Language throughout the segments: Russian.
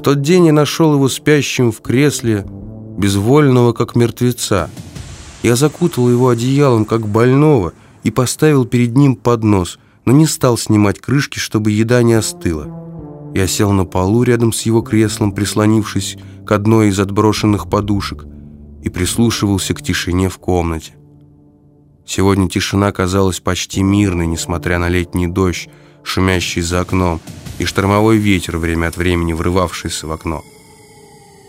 В тот день я нашел его спящим в кресле, безвольного, как мертвеца. Я закутал его одеялом, как больного, и поставил перед ним поднос, но не стал снимать крышки, чтобы еда не остыла. Я сел на полу рядом с его креслом, прислонившись к одной из отброшенных подушек, и прислушивался к тишине в комнате. Сегодня тишина казалась почти мирной, несмотря на летний дождь, шумящий за окном, и штормовой ветер, время от времени врывавшийся в окно.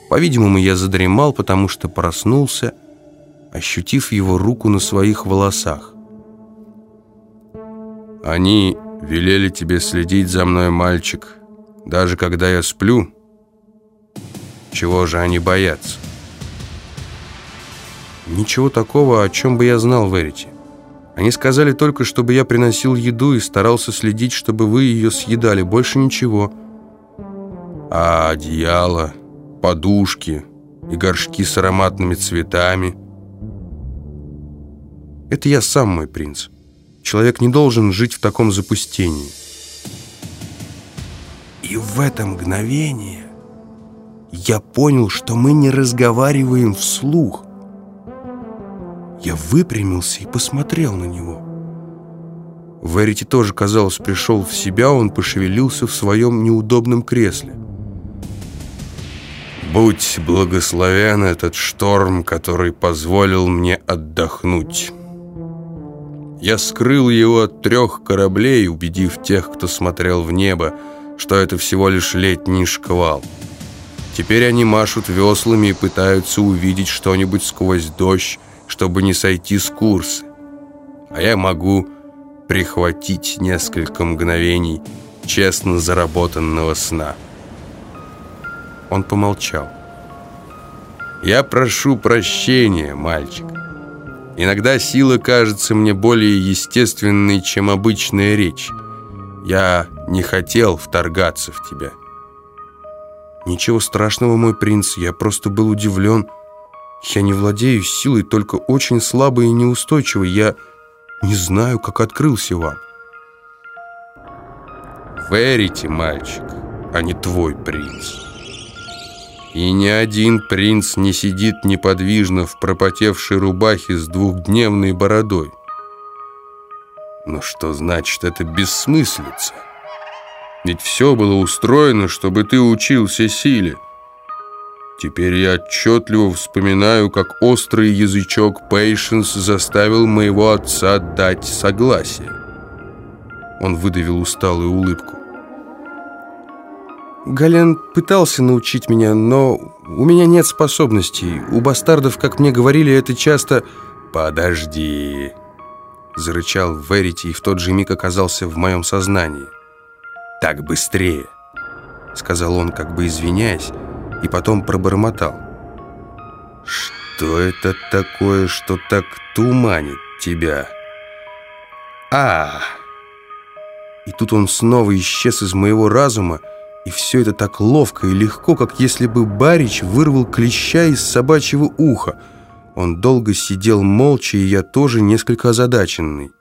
По-видимому, я задремал, потому что проснулся, ощутив его руку на своих волосах. «Они велели тебе следить за мной, мальчик, даже когда я сплю. Чего же они боятся?» Ничего такого, о чем бы я знал в Эрите. Они сказали только, чтобы я приносил еду и старался следить, чтобы вы ее съедали. Больше ничего. А одеяло, подушки и горшки с ароматными цветами. Это я сам, мой принц. Человек не должен жить в таком запустении. И в это мгновение я понял, что мы не разговариваем вслух. Я выпрямился и посмотрел на него. Верити тоже, казалось, пришел в себя, он пошевелился в своем неудобном кресле. «Будь благословен этот шторм, который позволил мне отдохнуть». Я скрыл его от трех кораблей, убедив тех, кто смотрел в небо, что это всего лишь летний шквал. Теперь они машут веслами и пытаются увидеть что-нибудь сквозь дождь, чтобы не сойти с курса. А я могу прихватить несколько мгновений честно заработанного сна. Он помолчал. «Я прошу прощения, мальчик. Иногда сила кажется мне более естественной, чем обычная речь. Я не хотел вторгаться в тебя». «Ничего страшного, мой принц, я просто был удивлен». Я не владею силой, только очень слабый и неустойчивый. Я не знаю, как открылся вам. Верите, мальчик, а не твой принц. И ни один принц не сидит неподвижно в пропотевшей рубахе с двухдневной бородой. Но что значит это бессмыслица? Ведь все было устроено, чтобы ты учился силе. Теперь я отчетливо вспоминаю, как острый язычок Пейшенс заставил моего отца дать согласие. Он выдавил усталую улыбку. Гален пытался научить меня, но у меня нет способностей. У бастардов, как мне говорили, это часто... «Подожди!» Зарычал Верити и в тот же миг оказался в моем сознании. «Так быстрее!» Сказал он, как бы извиняясь, и потом пробормотал. «Что это такое, что так туманит тебя?» а И тут он снова исчез из моего разума, и все это так ловко и легко, как если бы Барич вырвал клеща из собачьего уха. Он долго сидел молча, и я тоже несколько озадаченный.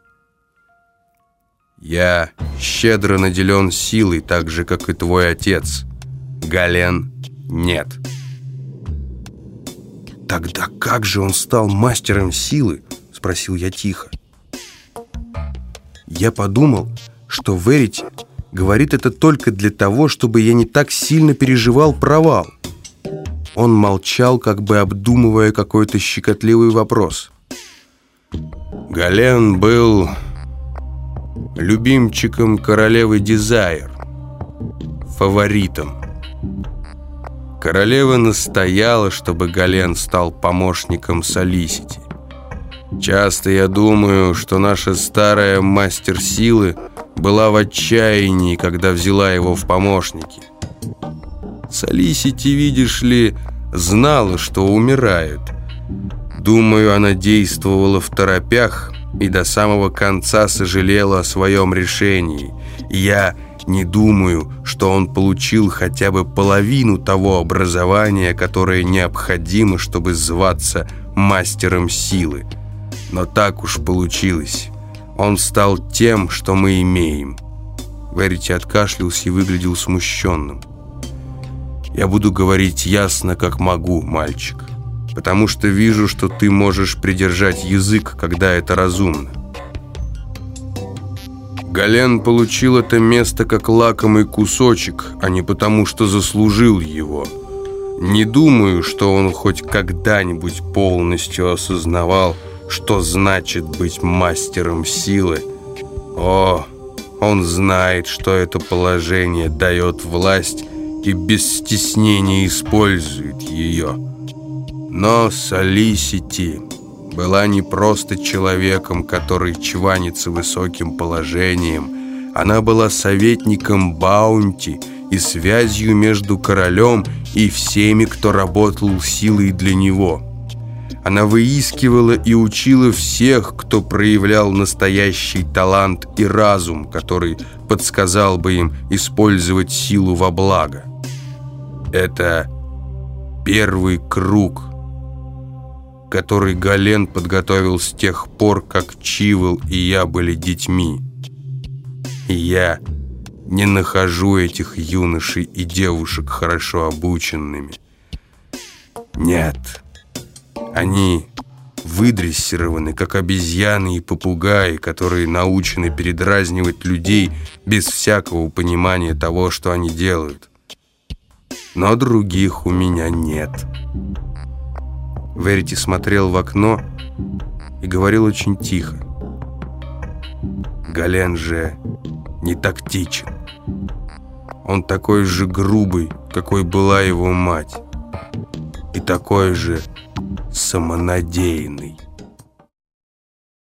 «Я щедро наделен силой, так же, как и твой отец, Гален нет. «Тогда как же он стал мастером силы?» – спросил я тихо. Я подумал, что Верити говорит это только для того, чтобы я не так сильно переживал провал. Он молчал, как бы обдумывая какой-то щекотливый вопрос. Гален был любимчиком королевы Дизайр, фаворитом. Королева настояла, чтобы Гален стал помощником Солисити. Часто я думаю, что наша старая мастер силы была в отчаянии, когда взяла его в помощники. Солисити, видишь ли, знала, что умирает. Думаю, она действовала в торопях и до самого конца сожалела о своем решении. Я не думаю, что он получил хотя бы половину того образования, которое необходимо, чтобы зваться мастером силы. Но так уж получилось. Он стал тем, что мы имеем. Верити откашлялся и выглядел смущенным. Я буду говорить ясно, как могу, мальчик, потому что вижу, что ты можешь придержать язык, когда это разумно. Гален получил это место как лакомый кусочек, а не потому, что заслужил его. Не думаю, что он хоть когда-нибудь полностью осознавал, что значит быть мастером силы. О, он знает, что это положение дает власть и без стеснения использует ее. Но Солисити была не просто человеком, который чванится высоким положением. Она была советником Баунти и связью между королем и всеми, кто работал силой для него. Она выискивала и учила всех, кто проявлял настоящий талант и разум, который подсказал бы им использовать силу во благо. Это первый круг, который Гален подготовил с тех пор, как Чивол и я были детьми. И я не нахожу этих юношей и девушек хорошо обученными. Нет, они выдрессированы, как обезьяны и попугаи, которые научены передразнивать людей без всякого понимания того, что они делают но других у меня нет. Верити смотрел в окно и говорил очень тихо. Гален же не тактичен. Он такой же грубый, какой была его мать, и такой же самонадеянный.